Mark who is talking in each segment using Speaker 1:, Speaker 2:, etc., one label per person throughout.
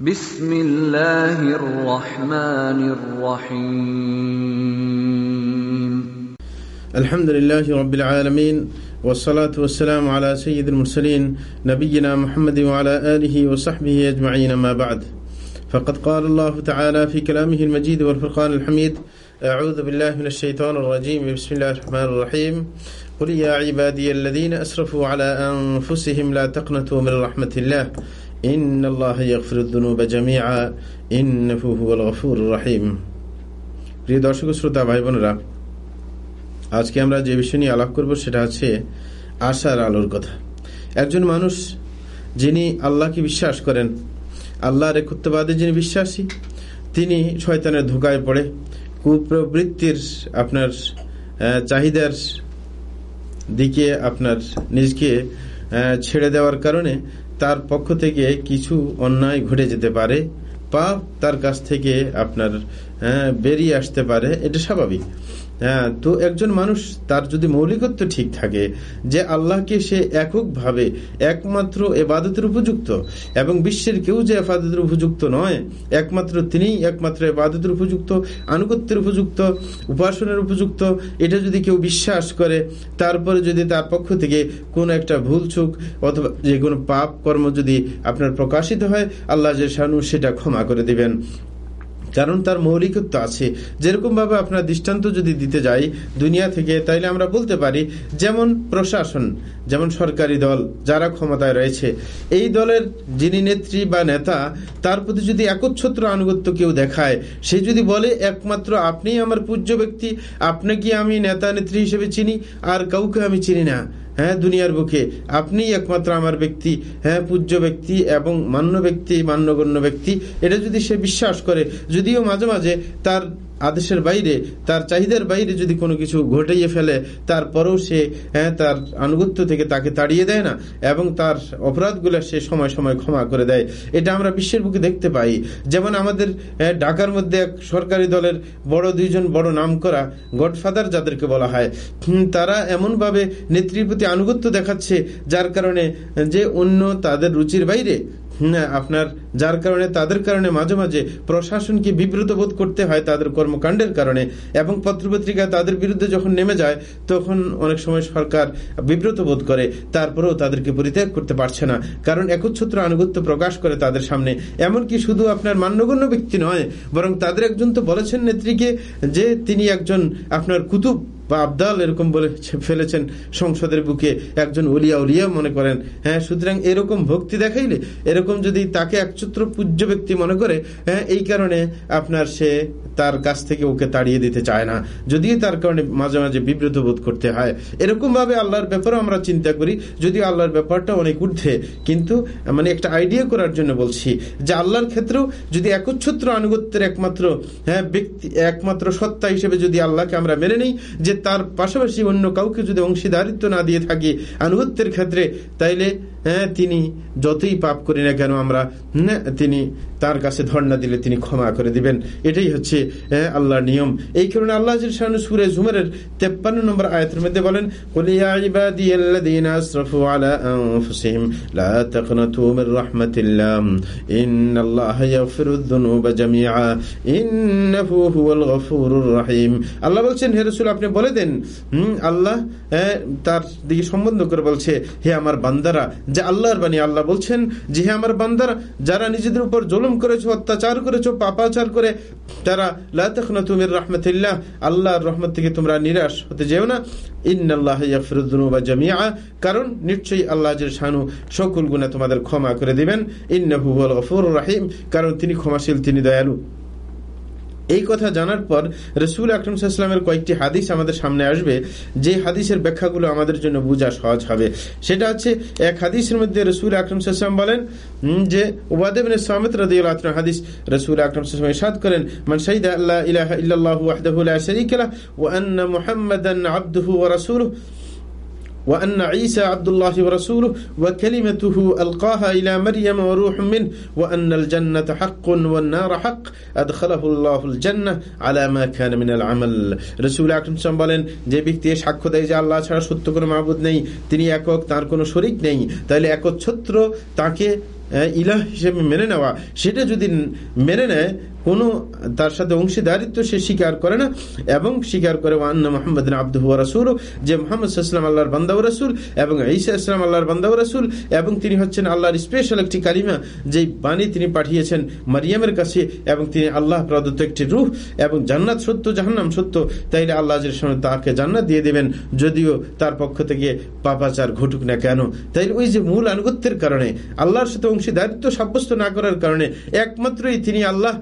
Speaker 1: بسم الله الرحمن الرحيم.
Speaker 2: الحمد لله رب العالمين والصلاة والسلام على سيد المرسلين نبينا محمد وعلى آله وصحبه أجمعين ما بعد. فقد قال الله تعالى في كلامه المجيد والفرقان الحميد أعوذ بالله من الشيطان الرجيم بسم الله الرحمن الرحيم. قل يا عبادي الذين أسرفوا على أنفسهم لا تقنطوا من رحمة الله. إن الله يغفر الذنوب جميعا إنه هو الغفور الرحيم প্রিয় দর্শক শ্রোতা ভাই বোনেরা আজকে আমরা যে বিষয় নিয়ে আলাপ করব সেটা হচ্ছে আশার আলোর কথা একজন মানুষ যিনি আল্লাহকে বিশ্বাস করেন আল্লাহর একত্ববাদে যিনি বিশ্বাসী তিনি শয়তানের ধোকায় পড়ে কুপ্রবৃত্তির আপনার আহ, চাহিদার দিকে আপনার নিজকে আহ, ছেড়ে দেওয়ার কারণে তার পক্ষ থেকে কিছু অন্যায় ঘটে যেতে পারে। পাপ তার কাছ থেকে আপনার বেরিয়ে আসতে পারে, এটা স্বাভাবিক। হ্যাঁ তো একজন মানুষ, তার যদি মৌলিকত্ব ঠিক থাকে, যে আল্লাহকে সে এককভাবে, একমাত্র এবাদতের উপযুক্ত, এবং বিশ্বের কেউ যে এফাদতের উপযুক্ত নয়, একমাত্র তিনিই একমাত্র এবাদতের উপযুক্ত, আনুগত্যের উপযুক্ত, উপাসনের উপযুক্ত, এটা যদি কেউ বিশ্বাস করে, তারপরে যদি তার পক্ষ থেকে কোনো একটা ভুল চুক, অথবা যে কোনো পাপ কর্ম যদি আপনার প্রকাশিত হয়, আল্লাহ যে শানু সেটা ক্ষমা করে দিবেন। কারণ তার মৌলিকত্ব আছে। যেরকম ভাবে আপনার দৃষ্টান্ত যদি দিতে যাই দুনিয়া থেকে, তাইলে আমরা বলতে পারি যেমন প্রশাসন, যেমন সরকারি দল যারা ক্ষমতায় রয়েছে। এই দলের যিনি নেত্রী বা নেতা, তার প্রতি যদি একচ্ছত্র আনুগত্য কেউ দেখায়, সে যদি বলে, একমাত্র আপনিই আমার পূজ্য ব্যক্তি, আপনাকে আমি নেতা নেত্রী হিসেবে চিনি, আর কাউকে আমি চিনি না। হ্যাঁ দুনিয়ার বুকে। আপনি একমাত্র আমার ব্যক্তি হ্যাঁ পূজ্য ব্যক্তি এবং মান্য ব্যক্তি, মান্যগণ্য ব্যক্তি। এটা যদি সে বিশ্বাস করে, যদিও মাঝে মাঝে তার আদেশের বাইরে, তার চাহিদার বাইরে যদি কোনো কিছু ঘটাইয়ে ফেলে, তারপরেও সে হ্যাঁ তার আনুগত্য থেকে তাকে তাড়িয়ে দেয় না এবং তার অপরাধগুলো সে সময় সময় ক্ষমা করে দেয়। এটা আমরা বিশ্বের বুকে দেখতে পাই। যেমন আমাদের ঢাকার মধ্যে এক সরকারি দলের বড় দুইজন বড় নাম করা গডফাদার যাদেরকে বলা হয় তারা এমনভাবে নেত্রীর প্রতি আনুগত্য দেখাচ্ছে যার কারণে যে অন্য তাদের রুচির বাইরে আপনার যার কারণে, তাদের কারণে মাঝে মাঝে প্রশাসনকে বিব্রত বোধ করতে হয় তাদের কর্মকাণ্ডের কারণে এবং পত্রপত্রিকা তাদের বিরুদ্ধে যখন নেমে যায়, তখন অনেক সময় সরকার বিব্রত বোধ করে, তারপরেও তাদেরকে পরিত্যাগ করতে পারছে না। কারণ একচ্ছত্র আনুগত্য প্রকাশ করে তাদের সামনে। এমনকি শুধু আপনার মান্যগণ্য ব্যক্তি নয়, বরং তাদের একজন তো বলেছেন নেত্রীকে যে তিনি একজন আপনার কুতুব। বা আবদাল এরকম বলে ফেলেছেন সংসদের বুকে একজন উলিয়া উলিয়া মনে করেন। হ্যাঁ সুতরাং এরকম ভক্তি দেখাইলে, এরকম যদি তাকে একচত্র পূজ্য ব্যক্তি মনে করে হ্যাঁ এই কারণে আপনার সে তার কাছ থেকে ওকে তাড়িয়ে দিতে চায় না। যদিও তার কারণে মাঝে মাঝে বিব্রত বোধ করতে হয়। এরকম ভাবে আল্লাহর ব্যাপারেও আমরা চিন্তা করি, যদিও আল্লাহর ব্যাপারটা অনেক ঊর্ধ্বে। কিন্তু মানে একটা আইডিয়া করার জন্য বলছি যে আল্লাহর ক্ষেত্রেও যদি একচ্ছত্র আনুগত্যের একমাত্র হ্যাঁ ব্যক্তি, একমাত্র সত্তা হিসেবে যদি আল্লাহকে আমরা মেনে নিই, যে তার পাশাপাশি অন্য কাউকে যদি অংশীদারিত্ব না দিয়ে থাকি আনুগত্যের ক্ষেত্রে, তাইলে হ্যাঁ তিনি যতই পাপ করি না কেন আমরা হ্যাঁ, তিনি তার কাছে ধর্ণা দিলে তিনি ক্ষমা করে দিবেন। এটাই হচ্ছে আল্লাহর নিয়ম। এই কারণে আল্লাহ সুরে ঝুমারের তেপ্পান্ন নম্বর আয়তের মধ্যে বলেন আল্লাহ বলছেন হেরসুল আপনি বলে দেন হুম, আল্লাহ তার দিকে সম্বন্ধ করে বলছে হে আমার বান্দারা যে আল্লাহর বাণী আল্লাহ বলছেন যে হে আমার বান্দারা যারা নিজেদের উপর জুলুম করেছ অত্যাচার করেছ পাপাচার করে তারা লা তাখনা তুমির রহমতুল্লাহ আল্লাহর রহমত থেকে তোমরা নিরাশ হতে যেও না। কারণ নিশ্চয়ই আল্লাহ শানু সকল গুনাহ তোমাদের ক্ষমা করে দিবেন। ইন্নাহু হুয়াল গফুরুর রহিম কারণ তিনি ক্ষমাশীল তিনি দয়ালু। এই কথা জানার পর রসুল আকরম সাল্লামের কয়েকটি হাদিস আমাদের সামনে আসবে, যে হাদিসের ব্যাখ্যাগুলো আমাদের জন্য বোঝা সহজ হবে। সেটা হচ্ছে, এক হাদিসের মধ্যে রসুল আকরম সাল্লাম বলেন যে ওয়াদেবিন সামিত রাদিয়াল্লাহু আনহু হাদিস, রসুল আকরম সাল্লাম ইরশাদ করেন, মান শাহিদা আল্লাহ ইলাহা ইল্লাল্লাহু ওয়াহদাহু লা শারীকা আন্না মুহাম্মাদান আবদুহু ওয়া রাসূলুহু। وأن عيسى عبد الله ورسوله وكلمته ألقاها إلى مريم وروح منه وأن الجنة حق والنار حق أدخله الله الجنة على ما كان من العمل رسول আকরম সাল্লাম বলেন যে ব্যক্তি এ সাক্ষ্য দেয় যে আল্লাহ ছাড়া সত্য কোনো মাহবুদ নেই তিনি একক তার কোনো শরিক নেই তাহলে একচ্ছত্র তাকে আহ, ইলাহ হিসেবে মেনে নেওয়া সেটা যদি মেনে নেয় কোনো, তার সাথে অংশীদারিত্ব সে স্বীকার করে না, এবং স্বীকার করে আন্না মোহাম্মদ আব্দুহ রাসুল যে মোহাম্মদ ইসলাম আল্লাহর বান্দাউ রাসুল, এবং ঈসা ইসলাম আল্লাহর বান্দাউ রাসুল, এবং তিনি হচ্ছেন আল্লাহর স্পেশাল একটি কালিমা যেই বাণী তিনি পাঠিয়েছেন মারিয়ামের কাছে, এবং তিনি আল্লাহ প্রদত্ত একটি রূহ, এবং জান্নাত সত্য, জাহান্নাম সত্য, তাইলে আল্লাহ তাকে জান্নাত দিয়ে দেবেন, যদিও তার পক্ষ থেকে পাপাচার ঘটুক না কেন। তাইলে ওই যে মূল আনুগত্যের কারণে, আল্লাহর সাথে অংশীদারিত্ব সাব্যস্ত না করার কারণে, একমাত্রই তিনি আল্লাহ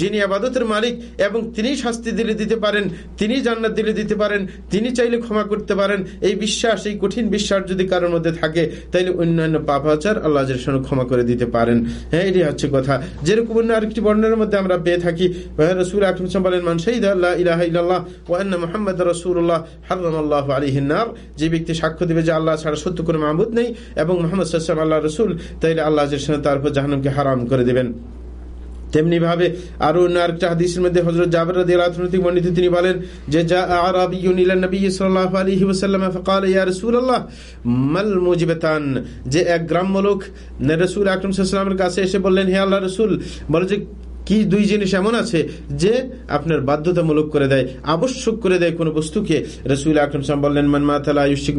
Speaker 2: যিনি আবাদতের মালিক এবং তিনি শাস্তি দিলে দিতে পারেন তিনি জান্নাত দিলে দিতে পারেন, তিনি চাইলে ক্ষমা করতে পারেন, এই বিশ্বাস, এই কঠিন বিশ্বাস যদি কারোর মধ্যে থাকে, তাইলে অন্যান্য পাপাচার আল্লাহ সঙ্গে ক্ষমা করে দিতে পারেন। হ্যাঁ এটি হচ্ছে কথা। যেরকম অন্য আরেকটি বর্ণনার মধ্যে আমরা পেয়ে থাকি রসুল আকরম সাল্লাম বলেন, মান শাহিদ আল্লাহ ইলাহা ইল্লাল্লাহ ওয়া আন্না মুহাম্মাদ রাসূলুল্লাহ হারামাল্লাহু আলাইহিন নার যে ব্যক্তি সাক্ষ্য দিবে যে আল্লাহ ছাড়া সত্য কোনো মাহবুদ নেই এবং মোহাম্মদ আলাইহি আল্লাহ রসুল, তাইলে আল্লাহ সঙ্গে তার উপর হারাম করে দিবেন। তেমনিভাবে আরও অন্য আরেকটা হাদিসের মধ্যে হজরত জাবের রাদি আলাথনৈতিক পণ্ডিত তিনি বলেন যে যা আরাবিউন ইলা নবী সাল্লাহ আলহি ওসাল্লাম ফকাল, ইয়া রসুল্লাহ মাল মুজিবেতান? যে এক গ্রাম্য লোক রসুল আকরম সাল্লামের কাছে এসে বললেন, হে আল্লাহ রসুল, বলে যে কি দুই জিনিস এমন আছে যে আপনার বাধ্যতামূলক করে দেয়, আবশ্যক করে দেয় কোনো বস্তুকে? রসুল আকরম বললেন, মান মাতালা ইউসিক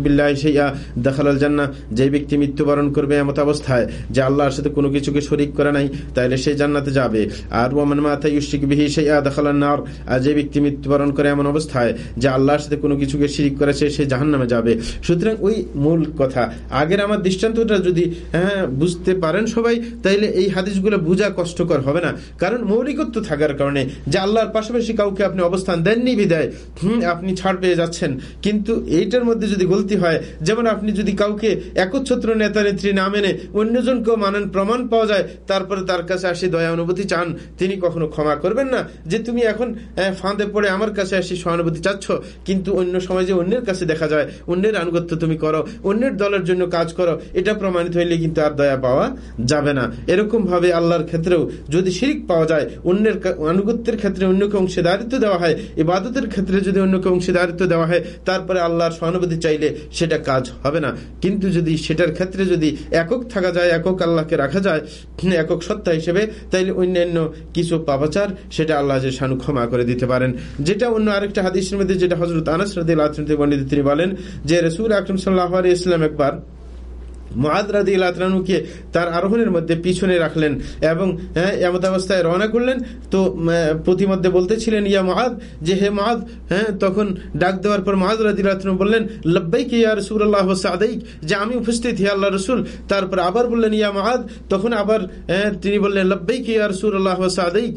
Speaker 2: দেখালাল জান্না যে ব্যক্তি মৃত্যুবরণ করবে এমত অবস্থায়, যে আল্লাহর সাথে কোনো কিছুকে শরিক করে নাই তাহলে সে জান্নাতে যাবে। আর ওমান মাথা ইউসিক বিহি সেইয়া দেখালাল নার। আর যে ব্যক্তি মৃত্যুবরণ করে এমন অবস্থায়, যে আল্লাহর সাথে কোনো কিছুকে শিরিক করেছে, সে জাহান্নামে যাবে। সুতরাং ওই মূল কথা। আগের আমার দৃষ্টান্তটা যদি হ্যাঁ বুঝতে পারেন সবাই, তাইলে এই হাদিসগুলো বোঝা কষ্টকর, হবে না? কারণ মৌলিকত্ব থাকার কারণে যে আল্লাহর পাশাপাশি কাউকে আপনি অবস্থান দেননি বিদায়, হম, আপনি ছাড় পেয়ে যাচ্ছেন। কিন্তু এইটার মধ্যে যদি গলতি হয়, যেমন আপনি যদি কাউকে একচ্ছত্র নেতা, নেত্রী না মেনে অন্যজনকেও মানেন প্রমাণ পাওয়া যায়, তারপরে তার কাছে আসি দয়া অনুভূতি চান, তিনি কখনো ক্ষমা করবেন না। যে তুমি এখন ফাঁদে পড়ে আমার কাছে আসি সহানুভূতি চাচ্ছ, কিন্তু অন্য সময় যে অন্যের কাছে দেখা যায়, অন্যের আনুগত্য তুমি করো, অন্যের দলের জন্য কাজ করো, এটা প্রমাণিত হইলে কিন্তু আর দয়া পাওয়া যাবে না। এরকম ভাবে আল্লাহর ক্ষেত্রেও যদি শিরিক পাওয়া যায়। অন্যের আনুগত্যের ক্ষেত্রে অন্যকে অংশীদারিত্ব দেওয়া হয়। ইবাদতের ক্ষেত্রে যদি অন্যকে অংশীদারিত্ব দেওয়া হয়, তারপরে আল্লাহর সহানুভূতি চাইলে সেটা কাজ হবে না। কিন্তু যদি সেটার ক্ষেত্রে যদি একক থাকা যায়, একক আল্লাহকে রাখা যায় একক সত্তা হিসেবে, তাইলে অন্যান্য কিছু পাপাচার সেটা আল্লাহ যে শানু ক্ষমা করে দিতে পারেন। যেটা অন্য আরেকটা হাদিসের মধ্যে, যেটা হজরত আনাস রাদিল বর্ণিত, তিনি বলেন যে রসুল আকরম সাল্লাহ ইসলাম একবার মহাদ রাদি তার আরোহণের মধ্যে পিছনে রাখলেন এবং হ্যাঁ, এমত অবস্থায় রওনা করলেন। তো প্রতিমধ্যে বলতেছিলেন ইয়া মহাদ যে হে মহাদ হ্যাঁ তখন ডাক দেওয়ার পর মহাদ রাদি আল্লাহ বললেন লব্বাইক ইয়া রসুল আল্লাহ সাদাইক যে আমি উপস্থিত হে আল্লাহ রসুল তারপর আবার বললেন ইয়া মহাদ তখন আবার হ্যাঁ, তিনি বললেন লব্বাইক ইয়া রসুল আল্লাহ সাদাইক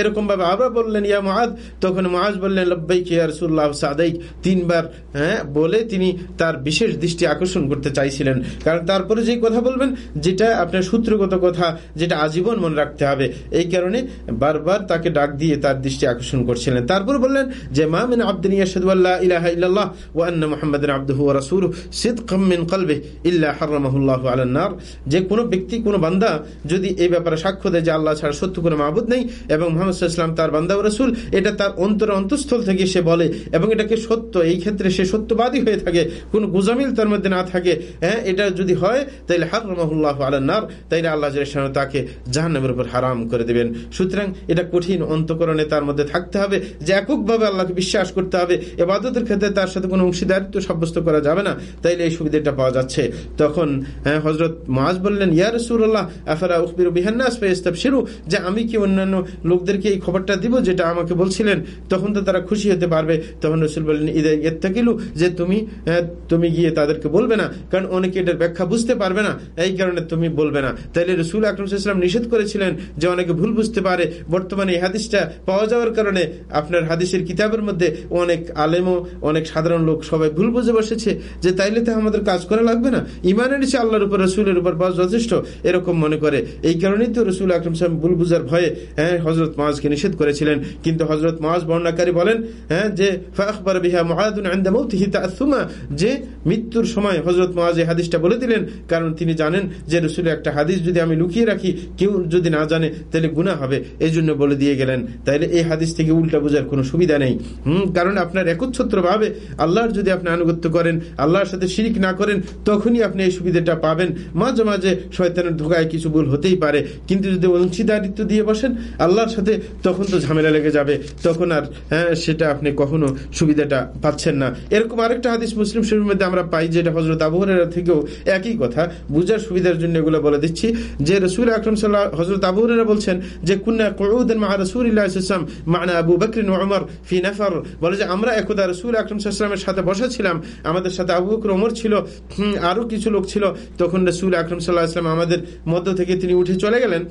Speaker 2: এরকম ভাবে আবার বললেন ইয়া মহাদ তখন মহাজ বললেন লব্বাইক ইয়া রসুল আল্লাহ সাদাইক তিনবার হ্যাঁ বলে তিনি তার বিশেষ দৃষ্টি আকর্ষণ করতে চাইছিলেন। কারণ তারপরে যে কথা বলবেন, যেটা আপনার সূত্রগত কথা, যেটা আজীবন মনে রাখতে হবে। এই কারণে বারবার তাকে ডাক দিয়ে তার দৃষ্টি আকর্ষণ করছিলেন। তারপর বললেন যে, মা মিন আব্দিন আল্লা ইলাহা ইল্লাল্লাহ ওয়া আন্না মুহাম্মাদান ওয়া রাসূলুহু সিদকাম মিন ইল্লা হারামাহুল্লাহু আলান নার। যে কোনো ব্যক্তি, কোনো বান্দা যদি এই ব্যাপারে সাক্ষ্য দেয় যে আল্লাহ ছাড়া সত্য কোনো মাহবুদ নেই এবং মোহাম্মদ সাল্লাল্লাহু তার বান্দা ও রাসূল, এটা তার অন্তর অন্তঃস্থল থেকে সে বলে এবং এটাকে সত্য, এই ক্ষেত্রে সে সত্যবাদী হয়ে থাকে, কোনো গুজামিল তার মধ্যে না থাকে হ্যাঁ এটা যদি হয় তাইলে হারামাহুল্লাহু আলান নার তাইলে আল্লাহ তাকে জাহান্নামের উপর হারাম করে দিবেন। সুতরাং এটা কঠিন অন্তকরণে তার মধ্যে থাকতে হবে যে এককভাবে আল্লাহকে বিশ্বাস করতে হবে এবাদতের ক্ষেত্রে তার সাথে কোনো অংশীদারিত্ব সাব্যস্ত করা যাবে না তাইলে এই সুবিধাটা পাওয়া যাচ্ছে। তখন হ্যাঁ হজরত মাজ বললেন ইয়া রসুল্লাহ আফারা উখবির বিহান্নাস ইস্তাব শিরু যে আমি কি অন্যান্য লোকদেরকে এই খবরটা দিব যেটা আমাকে বলছিলেন? তখন তো তারা খুশি হতে পারবে। তখন রসুল বললেন ঈদে এত্তাকিলু যে তুমি হ্যাঁ, তুমি গিয়ে তাদেরকে বলবে না কারণ অনেকে এটার ব্যাখ্যা বুঝতে পারবে না, এই কারণে তুমি বলবে না। তাইলে রসুল আকরম সাল্লাম নিষেধ করেছিলেন যে অনেকে ভুল বুঝতে পারে। বর্তমানে এই হাদিসটা পাওয়া যাওয়ার কারণে আপনার হাদিসের কিতাবের মধ্যে অনেক আলেমও, অনেক সাধারণ লোক সবাই ভুল বুঝে বসেছে যে তাইলে তো আমাদের কাজ করা লাগবে না। ইমানের নিচে আল্লাহর উপর, রসুলের উপর পাওয়া যথেষ্ট, এরকম মনে করে। এই কারণেই তো রসুল আকরম সাহেব ভুল বুঝার ভয়ে হ্যাঁ হজরত মাজকে নিষেধ করেছিলেন। কিন্তু হজরত মাজ বর্ণাকারী বলেন হ্যাঁ যে ফাখবার বিহা মহাদুন আন্দা মৌতিহি তাসুমা যে মৃত্যুর সময় হজরত মাজ এই হাদিসটা বলে দিলেন ছিলেন কারণ তিনি জানেন যে রসুলের একটা হাদিস যদি আমি লুকিয়ে রাখি, কেউ যদি না জানে, তাহলে গুণা হবে। এই জন্য বলে দিয়ে গেলেন, তাইলে এই হাদিস থেকে উল্টা বোঝার কোনো সুবিধা নেই। হম, কারণ আপনার একচ্ছত্র ভাবে আল্লাহর যদি আপনি আনুগত্য করেন, আল্লাহর সাথে শিরিক না করেন, তখনই আপনি এই সুবিধাটা পাবেন। মাঝে মাঝে শয়তানের ধোকায় কিছু ভুল হতেই পারে, কিন্তু যদি অংশীদারিত্ব দিয়ে বসেন, আল্লাহর সাথে, তখন তো ঝামেলা লেগে যাবে। তখন আর হ্যাঁ সেটা আপনি কখনো সুবিধাটা পাচ্ছেন না। এরকম আরেকটা হাদিস মুসলিম শরীর মধ্যে আমরা পাই, যেটা হজরত আবহরের থেকেও একই কথা। বুঝার সুবিধার জন্য এগুলো বলে দিচ্ছি যে রসুল আকরম সাল্লাহ হজরত আবুরা বলছেন যে, কুন্না কউদান মা রসুল ইসলাম মানা আবু বকরিন ওমর ফি নাফর। বলে যে, আমরা একদা রসুল আকরম সাল্লামের সাথে বসা আমাদের সাথে আবু বকর ওমর ছিল আরও কিছু লোক ছিল, তখন রসুল আকরম সাল্লাহ আসলাম আমাদের মধ্য থেকে তিনি উঠে চলে গেলেন।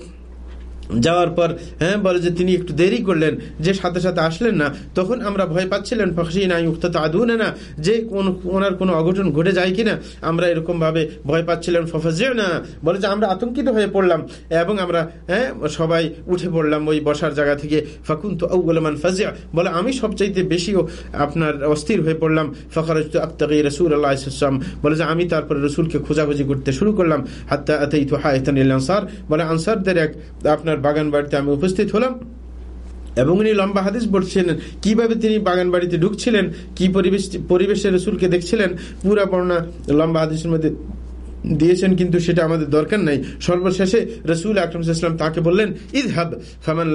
Speaker 2: যাওয়ার পর হ্যাঁ বলে যে তিনি একটু দেরি করলেন, যে সাথে সাথে আসলেন না, তখন আমরা ভয় পাচ্ছিলেন ফখসি নাই উক্ত আদুনে না, যে কোন, ওনার কোনো অঘটন ঘটে যায় কিনা, আমরা এরকম ভাবে ভয় পাচ্ছিলেন ফফাজে না বলে যে আমরা আতঙ্কিত হয়ে পড়লাম, এবং আমরা হ্যাঁ সবাই উঠে পড়লাম ওই বসার জায়গা থেকে ফাকুন তো আউগলমান ফাজিয়া বলে আমি সবচাইতে বেশিও আপনার অস্থির হয়ে পড়লাম ফখরাজ আত্তাকি রসুল আল্লাহ ইসলাম বলে যে আমি তারপরে রসুলকে খোঁজাখুঁজি করতে শুরু করলাম, হাত্তা আতাই তো হায়তান আনসার, বলে আনসারদের এক আপনার বাগান বাড়িতে আমি উপস্থিত হলাম এবং উনি লম্বা হাদিস বলছিলেন কীভাবে তিনি বাগান বাড়িতে ঢুকছিলেন, কি পরিবেশ পরিবেশের রসুলকে দেখছিলেন, পুরা বর্ণা লম্বা হাদিসের মধ্যে দিয়েছেন, কিন্তু সেটা আমাদের দরকার নাই। সর্বশেষে রসুল আকরমসাল্লাম তাকে বললেন ফামান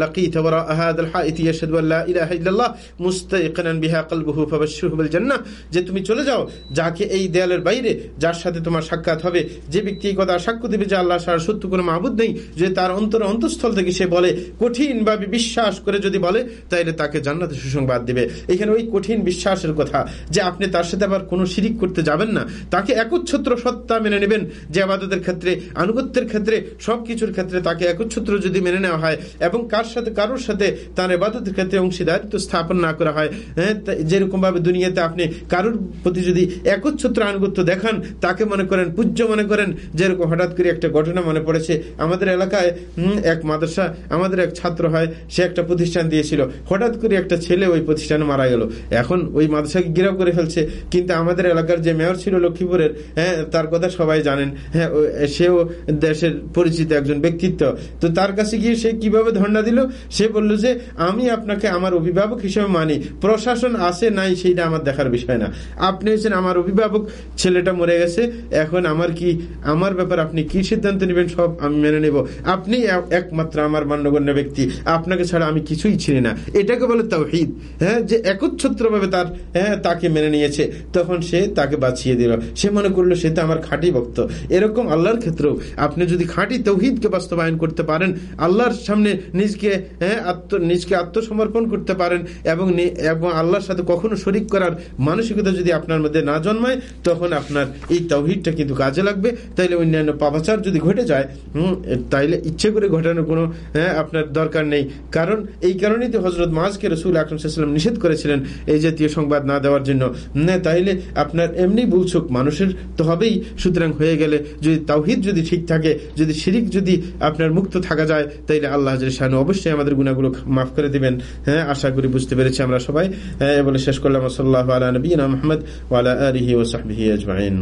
Speaker 2: কলবুহু ফাবাশশিরহু বিল জান্নাহ। যে তুমি চলে যাও, যাকে এই দেয়ালের বাইরে, যার সাথে তোমার সাক্ষাৎ হবে, যে ব্যক্তি এই কথা সাক্ষ্য দেবে যে আল্লাহ সারা সত্য কোনো মাহবুদ নেই, যে তার অন্তর অন্তঃস্থল থেকে সে বলে কঠিন কঠিনভাবে বিশ্বাস করে যদি বলে, তাইলে তাকে জান্নাতে সুসংবাদ দিবে। এখানে ওই কঠিন বিশ্বাসের কথা, যে আপনি তার সাথে আবার কোনো শিরিক করতে যাবেন না, তাকে একচ্ছত্র সত্তা মেনে নেবেন যে আবাদতের ক্ষেত্রে, আনুগত্যের ক্ষেত্রে, সবকিছুর ক্ষেত্রে তাকে একচ্ছত্র যদি মেনে নেওয়া হয় এবং কার সাথে, কারোর সাথে তার আবাদতের ক্ষেত্রে অংশীদারিত্ব স্থাপন না করা হয় হ্যাঁ যেরকম ভাবে দুনিয়াতে আপনি কারোর প্রতি যদি একচ্ছত্র আনুগত্য দেখান, তাকে মনে করেন, পূজ্য মনে করেন, যেরকম হঠাৎ করে একটা ঘটনা মনে পড়েছে। আমাদের এলাকায় এক মাদ্রাসা, আমাদের এক ছাত্র হয়, সে একটা প্রতিষ্ঠান দিয়েছিল। হঠাৎ করে একটা ছেলে ওই প্রতিষ্ঠানে মারা গেল। এখন ওই মাদ্রাসাকে গিরাও করে ফেলছে। কিন্তু আমাদের এলাকার যে মেয়র ছিল লক্ষ্মীপুরের হ্যাঁ তার কথা সবাই জানেন। হ্যাঁ সেও দেশের পরিচিত একজন ব্যক্তিত্ব। তো তার কাছে গিয়ে সে কীভাবে ধর্ণা দিল? সে বলল যে, আমি আপনাকে আমার অভিভাবক হিসেবে মানি। প্রশাসন আছে নাই সেইটা আমার দেখার বিষয় না। আপনি হচ্ছেন আমার অভিভাবক, ছেলেটা মরে গেছে। এখন আমার কি, আমার ব্যাপার আপনি কি সিদ্ধান্ত নেবেন সব আমি মেনে নেব। আপনি একমাত্র আমার মান্যগণ্য ব্যক্তি। আপনাকে ছাড়া আমি কিছুই ছিনি না। এটাকে বলে তাওহিদ। হ্যাঁ যে একচ্ছত্র ভাবে তার হ্যাঁ তাকে মেনে নিয়েছে। তখন সে তাকে বাঁচিয়ে দিল। সে মনে করল, সে তো আমার খাঁটি ভক্ত এরকম আল্লাহর ক্ষেত্রেও আপনি যদি খাঁটি তৌহিদকে বাস্তবায়ন করতে পারেন, আল্লাহর সামনে নিজকে হ্যাঁ আত্ম, নিজকে আত্মসমর্পণ করতে পারেন এবং এবং আল্লাহর সাথে কখনো শরিক করার মানসিকতা যদি আপনার মধ্যে না জন্মায়, তখন আপনার এই তৌহিদটা কিন্তু কাজে লাগবে। তাইলে অন্যান্য পাপাচার যদি ঘটে যায় তাইলে ইচ্ছে করে ঘটানোর কোনো হ্যাঁ আপনার দরকার নেই। কারণ এই কারণেই তো হজরত মাজকে রসুল আকরমসাল্লাম নিষেধ করেছিলেন এই জাতীয় সংবাদ না দেওয়ার জন্য। তাইলে আপনার এমনি ভুলছুক মানুষের তো হবেই। সুতরাং হয়ে গেলে যদি তাওহিদ যদি ঠিক থাকে, যদি শিরিক যদি আপনার মুক্ত থাকা যায়, তাইলে আল্লাহ শাহানু অবশ্যই আমাদের গুণাগুলো মাফ করে দেবেন। হ্যাঁ আশা করি বুঝতে পেরেছি আমরা সবাই। বলে শেষ করলাম। সাল্লাহ আলা নবীনা মোহাম্মদ ওয়ালা আলহি ওসাহি আজমাইন।